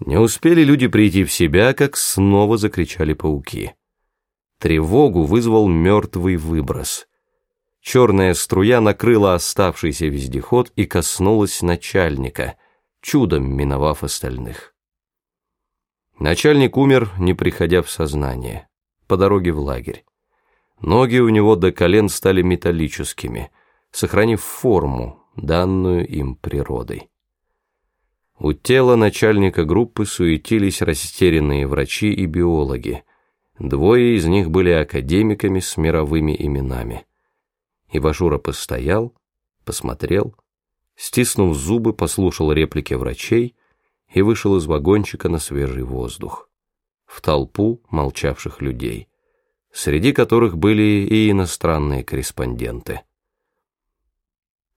Не успели люди прийти в себя, как снова закричали пауки. Тревогу вызвал мертвый выброс. Черная струя накрыла оставшийся вездеход и коснулась начальника, чудом миновав остальных. Начальник умер, не приходя в сознание, по дороге в лагерь. Ноги у него до колен стали металлическими, сохранив форму, данную им природой. У тела начальника группы суетились растерянные врачи и биологи. Двое из них были академиками с мировыми именами. Ивашура постоял, посмотрел, стиснув зубы, послушал реплики врачей и вышел из вагончика на свежий воздух. В толпу молчавших людей, среди которых были и иностранные корреспонденты.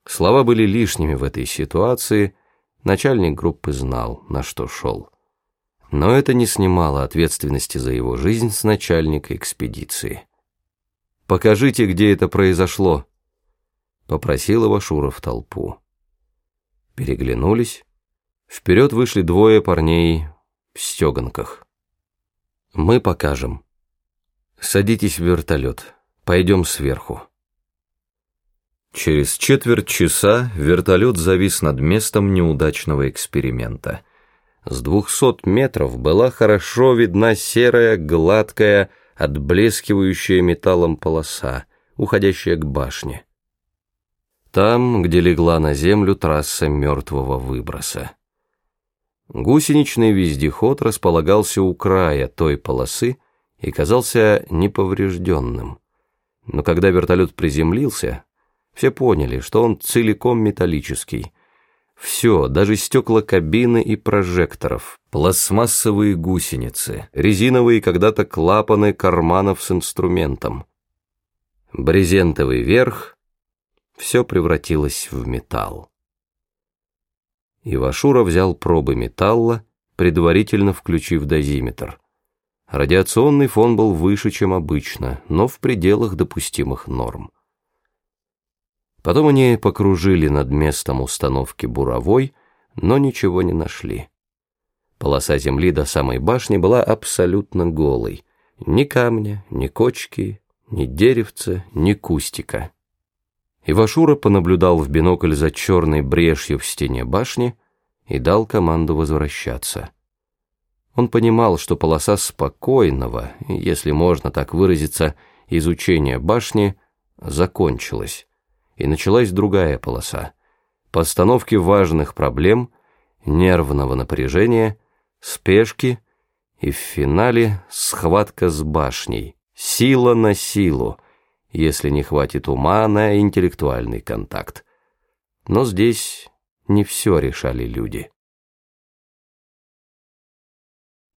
Слова были лишними в этой ситуации – Начальник группы знал, на что шел. Но это не снимало ответственности за его жизнь с начальника экспедиции. «Покажите, где это произошло», — попросил его Шура в толпу. Переглянулись. Вперед вышли двое парней в стеганках. «Мы покажем. Садитесь в вертолет. Пойдем сверху». Через четверть часа вертолет завис над местом неудачного эксперимента. С двухсот метров была хорошо видна серая, гладкая, отблескивающая металлом полоса, уходящая к башне. Там, где легла на землю трасса мертвого выброса. Гусеничный вездеход располагался у края той полосы и казался неповрежденным. Но когда вертолет приземлился, все поняли, что он целиком металлический. Все, даже стекла кабины и прожекторов, пластмассовые гусеницы, резиновые когда-то клапаны карманов с инструментом. Брезентовый верх, все превратилось в металл. Ивашура взял пробы металла, предварительно включив дозиметр. Радиационный фон был выше, чем обычно, но в пределах допустимых норм. Потом они покружили над местом установки буровой, но ничего не нашли. Полоса земли до самой башни была абсолютно голой. Ни камня, ни кочки, ни деревца, ни кустика. Ивашура понаблюдал в бинокль за черной брешью в стене башни и дал команду возвращаться. Он понимал, что полоса спокойного, если можно так выразиться, изучения башни закончилась и началась другая полоса. Постановки важных проблем, нервного напряжения, спешки и в финале схватка с башней, сила на силу, если не хватит ума на интеллектуальный контакт. Но здесь не все решали люди.